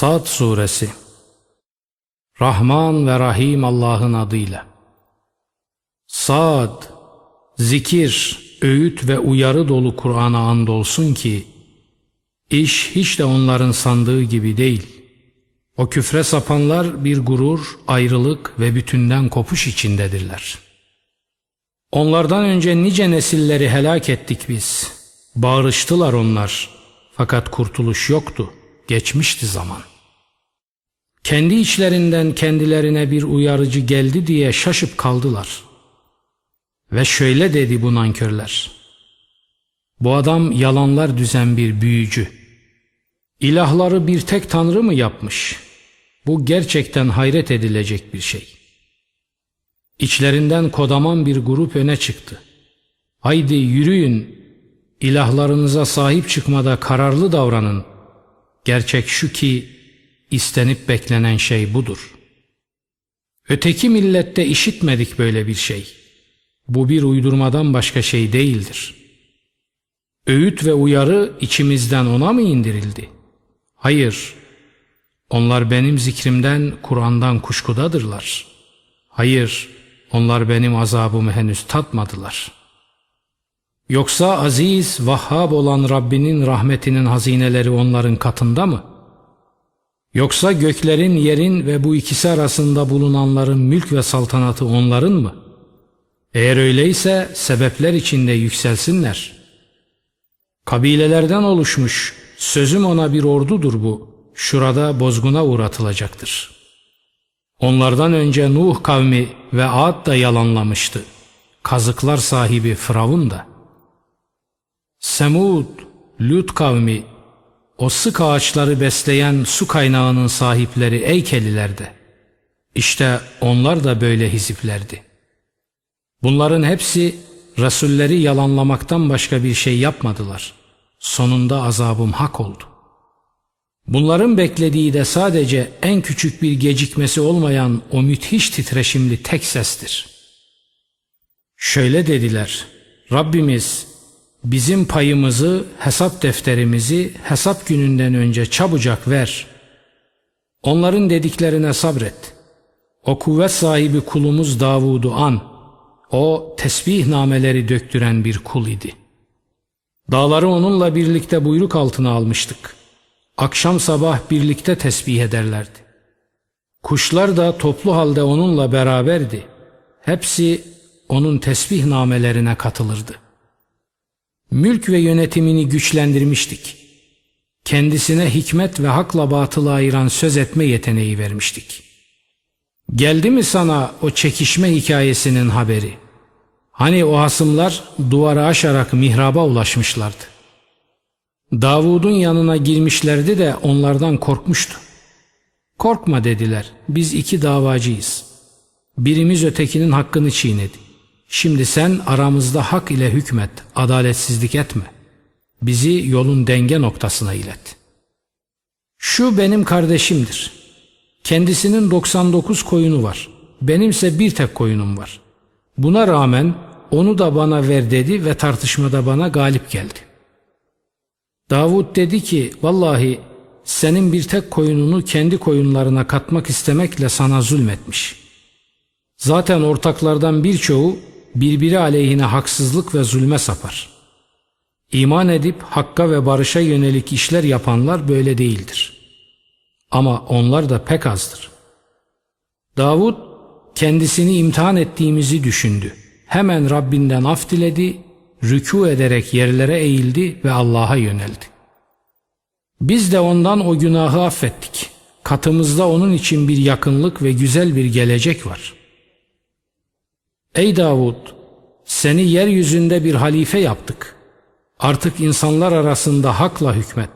Sad Suresi Rahman ve Rahim Allah'ın adıyla Sad Zikir, öğüt ve uyarı dolu Kur'an'a andolsun ki iş hiç de onların sandığı gibi değil. O küfre sapanlar bir gurur, ayrılık ve bütünden kopuş içindedirler. Onlardan önce nice nesilleri helak ettik biz. Bağırıştılar onlar. Fakat kurtuluş yoktu. Geçmişti zaman. Kendi içlerinden kendilerine bir uyarıcı geldi diye şaşıp kaldılar. Ve şöyle dedi bu nankörler. Bu adam yalanlar düzen bir büyücü. İlahları bir tek tanrı mı yapmış? Bu gerçekten hayret edilecek bir şey. İçlerinden kodaman bir grup öne çıktı. Haydi yürüyün, ilahlarınıza sahip çıkmada kararlı davranın. Gerçek şu ki istenip beklenen şey budur. Öteki millette işitmedik böyle bir şey. Bu bir uydurmadan başka şey değildir. Öğüt ve uyarı içimizden ona mı indirildi? Hayır. Onlar benim zikrimden, Kur'an'dan kuşkudadırlar. Hayır, onlar benim azabımı henüz tatmadılar. Yoksa aziz, vahhab olan Rabbinin rahmetinin hazineleri onların katında mı? Yoksa göklerin, yerin ve bu ikisi arasında bulunanların mülk ve saltanatı onların mı? Eğer öyleyse sebepler içinde yükselsinler. Kabilelerden oluşmuş, sözüm ona bir ordudur bu, şurada bozguna uğratılacaktır. Onlardan önce Nuh kavmi ve Ad da yalanlamıştı. Kazıklar sahibi Firavun da. Semud, Lut kavmi, o sık ağaçları besleyen su kaynağının sahipleri Eykelilerde. İşte onlar da böyle hiziplerdi. Bunların hepsi Resulleri yalanlamaktan başka bir şey yapmadılar. Sonunda azabım hak oldu. Bunların beklediği de sadece en küçük bir gecikmesi olmayan o müthiş titreşimli tek sestir. Şöyle dediler, Rabbimiz bizim payımızı, hesap defterimizi hesap gününden önce çabucak ver. Onların dediklerine sabret. O kuvvet sahibi kulumuz Davud'u an. O tesbih nameleri döktüren bir kul idi. Dağları onunla birlikte buyruk altına almıştık. Akşam sabah birlikte tesbih ederlerdi. Kuşlar da toplu halde onunla beraberdi. Hepsi onun tesbih namelerine katılırdı. Mülk ve yönetimini güçlendirmiştik. Kendisine hikmet ve hakla batılı ayıran söz etme yeteneği vermiştik.'' Geldi mi sana o çekişme hikayesinin haberi? Hani o hasımlar duvarı aşarak mihraba ulaşmışlardı. Davud'un yanına girmişlerdi de onlardan korkmuştu. Korkma dediler, biz iki davacıyız. Birimiz ötekinin hakkını çiğnedi. Şimdi sen aramızda hak ile hükmet, adaletsizlik etme. Bizi yolun denge noktasına ilet. Şu benim kardeşimdir. Kendisinin 99 koyunu var. Benimse bir tek koyunum var. Buna rağmen onu da bana ver dedi ve tartışmada bana galip geldi. Davud dedi ki vallahi senin bir tek koyununu kendi koyunlarına katmak istemekle sana zulmetmiş. Zaten ortaklardan birçoğu birbiri aleyhine haksızlık ve zulme sapar. İman edip hakka ve barışa yönelik işler yapanlar böyle değildir.'' Ama onlar da pek azdır. Davud kendisini imtihan ettiğimizi düşündü. Hemen Rabbinden af diledi, rükû ederek yerlere eğildi ve Allah'a yöneldi. Biz de ondan o günahı affettik. Katımızda onun için bir yakınlık ve güzel bir gelecek var. Ey Davud! Seni yeryüzünde bir halife yaptık. Artık insanlar arasında hakla hükmet.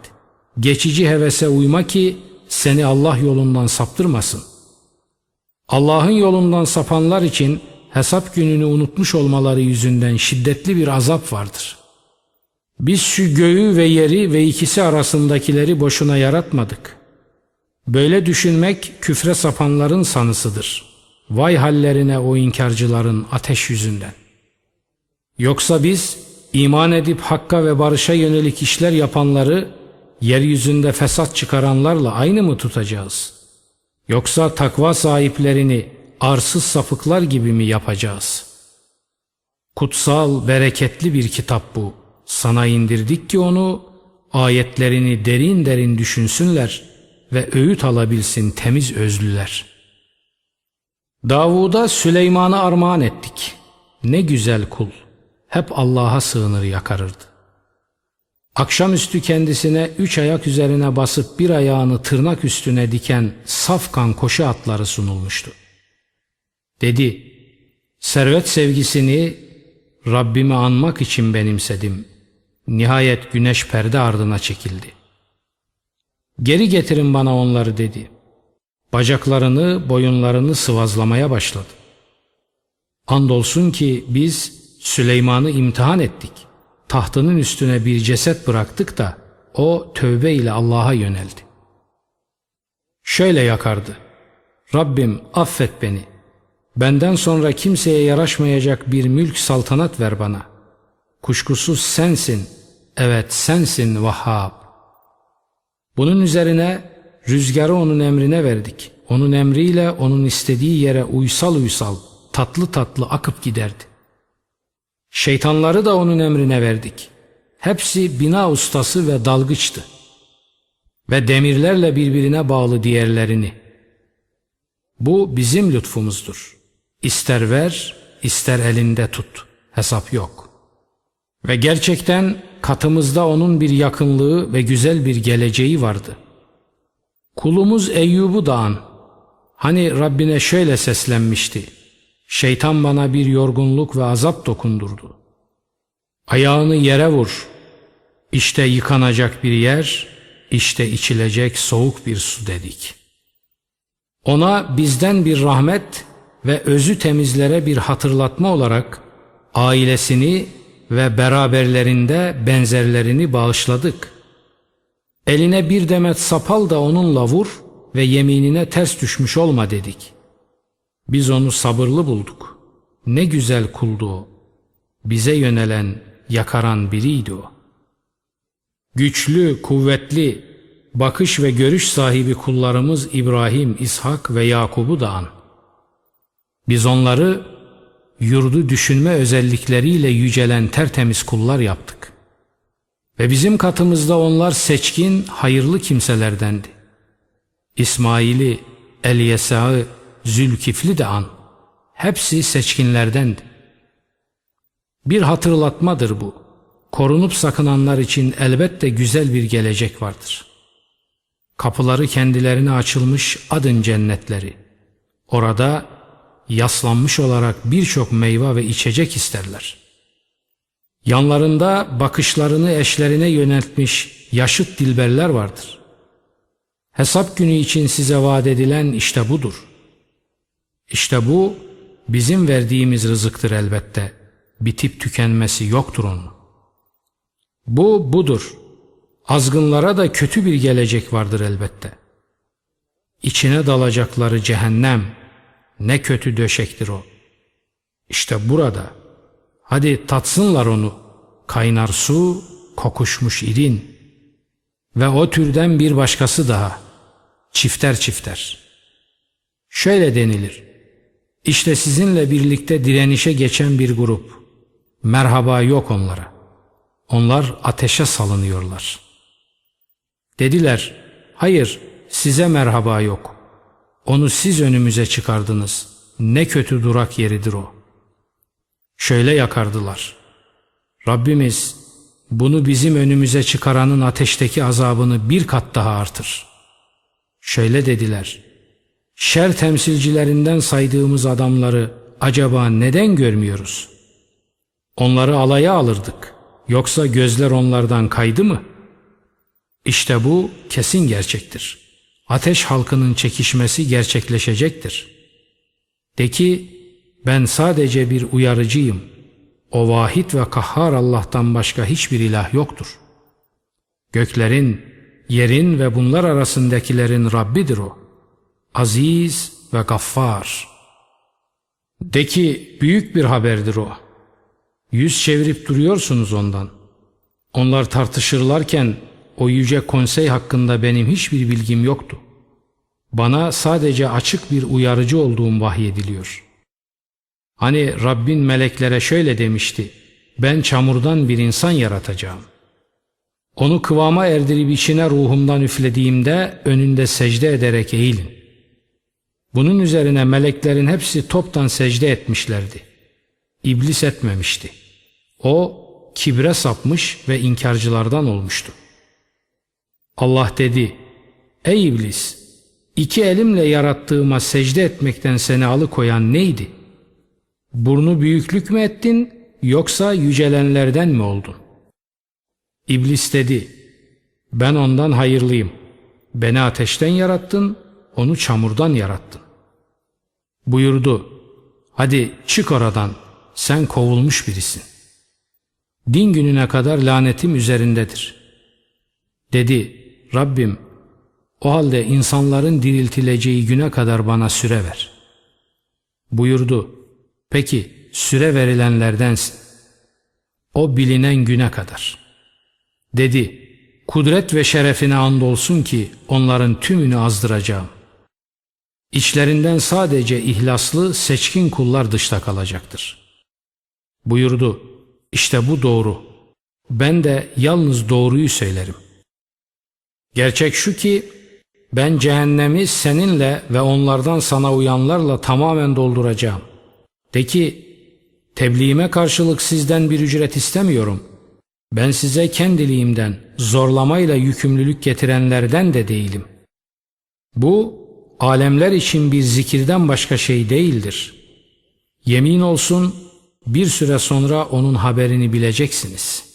Geçici hevese uyma ki seni Allah yolundan saptırmasın. Allah'ın yolundan sapanlar için hesap gününü unutmuş olmaları yüzünden şiddetli bir azap vardır. Biz şu göğü ve yeri ve ikisi arasındakileri boşuna yaratmadık. Böyle düşünmek küfre sapanların sanısıdır. Vay hallerine o inkarcıların ateş yüzünden. Yoksa biz iman edip hakka ve barışa yönelik işler yapanları yeryüzünde fesat çıkaranlarla aynı mı tutacağız? Yoksa takva sahiplerini arsız sapıklar gibi mi yapacağız? Kutsal, bereketli bir kitap bu. Sana indirdik ki onu, ayetlerini derin derin düşünsünler ve öğüt alabilsin temiz özlüler. Davud'a Süleyman'ı armağan ettik. Ne güzel kul, hep Allah'a sığınır yakarırdı. Akşamüstü kendisine üç ayak üzerine basıp bir ayağını tırnak üstüne diken safkan koşu atları sunulmuştu. Dedi, servet sevgisini Rabbimi anmak için benimsedim. Nihayet güneş perde ardına çekildi. Geri getirin bana onları dedi. Bacaklarını, boyunlarını sıvazlamaya başladı. Andolsun ki biz Süleyman'ı imtihan ettik. Tahtının üstüne bir ceset bıraktık da o tövbe ile Allah'a yöneldi. Şöyle yakardı. Rabbim affet beni. Benden sonra kimseye yaraşmayacak bir mülk saltanat ver bana. Kuşkusuz sensin. Evet sensin Vahhab. Bunun üzerine rüzgarı onun emrine verdik. Onun emriyle onun istediği yere uysal uysal, tatlı tatlı akıp giderdi. Şeytanları da onun emrine verdik. Hepsi bina ustası ve dalgıçtı. Ve demirlerle birbirine bağlı diğerlerini. Bu bizim lütfumuzdur. İster ver, ister elinde tut. Hesap yok. Ve gerçekten katımızda onun bir yakınlığı ve güzel bir geleceği vardı. Kulumuz Eyyub'u da an. Hani Rabbine şöyle seslenmişti. Şeytan bana bir yorgunluk ve azap dokundurdu. Ayağını yere vur. İşte yıkanacak bir yer, işte içilecek soğuk bir su dedik. Ona bizden bir rahmet ve özü temizlere bir hatırlatma olarak ailesini ve beraberlerinde benzerlerini bağışladık. Eline bir demet sapal da onunla vur ve yeminine ters düşmüş olma dedik. Biz onu sabırlı bulduk. Ne güzel kuldu o. Bize yönelen, yakaran biriydi o. Güçlü, kuvvetli, bakış ve görüş sahibi kullarımız İbrahim, İshak ve Yakub'u da an. Biz onları yurdu düşünme özellikleriyle yücelen tertemiz kullar yaptık. Ve bizim katımızda onlar seçkin, hayırlı kimselerdendi. İsmail'i, Elyesa'ı, Zülkifli de an. Hepsi seçkinlerdendi. Bir hatırlatmadır bu. Korunup sakınanlar için elbette güzel bir gelecek vardır. Kapıları kendilerine açılmış adın cennetleri. Orada yaslanmış olarak birçok meyve ve içecek isterler. Yanlarında bakışlarını eşlerine yöneltmiş yaşıt dilberler vardır. Hesap günü için size vaat edilen işte budur. İşte bu bizim verdiğimiz rızıktır elbette. Bitip tükenmesi yoktur onun. Bu budur. Azgınlara da kötü bir gelecek vardır elbette. İçine dalacakları cehennem, ne kötü döşektir o. İşte burada. Hadi tatsınlar onu. Kaynar su, kokuşmuş irin. Ve o türden bir başkası daha. Çifter çifter. Şöyle denilir. İşte sizinle birlikte direnişe geçen bir grup. Merhaba yok onlara. Onlar ateşe salınıyorlar. Dediler, hayır size merhaba yok. Onu siz önümüze çıkardınız. Ne kötü durak yeridir o. Şöyle yakardılar. Rabbimiz bunu bizim önümüze çıkaranın ateşteki azabını bir kat daha artır. Şöyle dediler. Şer temsilcilerinden saydığımız adamları acaba neden görmüyoruz? Onları alaya alırdık. Yoksa gözler onlardan kaydı mı? İşte bu kesin gerçektir.'' ateş halkının çekişmesi gerçekleşecektir. De ki ben sadece bir uyarıcıyım. O vahid ve kahhar Allah'tan başka hiçbir ilah yoktur. Göklerin, yerin ve bunlar arasındakilerin Rabbidir o. Aziz ve gaffar. De ki büyük bir haberdir o. Yüz çevirip duruyorsunuz ondan. Onlar tartışırlarken o yüce konsey hakkında benim hiçbir bilgim yoktu. Bana sadece açık bir uyarıcı olduğum vahyediliyor. Hani Rabbin meleklere şöyle demişti, ben çamurdan bir insan yaratacağım. Onu kıvama erdirip içine ruhumdan üflediğimde önünde secde ederek eğilin. Bunun üzerine meleklerin hepsi toptan secde etmişlerdi. İblis etmemişti. O kibre sapmış ve inkarcılardan olmuştu. Allah dedi, Ey iblis! iki elimle yarattığıma secde etmekten seni alıkoyan neydi? Burnu büyüklük mü ettin yoksa yücelenlerden mi oldun? İblis dedi, ben ondan hayırlıyım. Beni ateşten yarattın, onu çamurdan yarattın. Buyurdu, hadi çık oradan, sen kovulmuş birisin. Din gününe kadar lanetim üzerindedir. Dedi, Rabbim, o halde insanların diriltileceği güne kadar bana süre ver. Buyurdu, peki süre verilenlerdensin. O bilinen güne kadar. Dedi, kudret ve şerefine andolsun ki onların tümünü azdıracağım. İçlerinden sadece ihlaslı, seçkin kullar dışta kalacaktır. Buyurdu, işte bu doğru. Ben de yalnız doğruyu söylerim. Gerçek şu ki, ben cehennemi seninle ve onlardan sana uyanlarla tamamen dolduracağım. De ki, tebliğime karşılık sizden bir ücret istemiyorum. Ben size kendiliğimden zorlamayla yükümlülük getirenlerden de değilim. Bu, alemler için bir zikirden başka şey değildir. Yemin olsun, bir süre sonra onun haberini bileceksiniz.''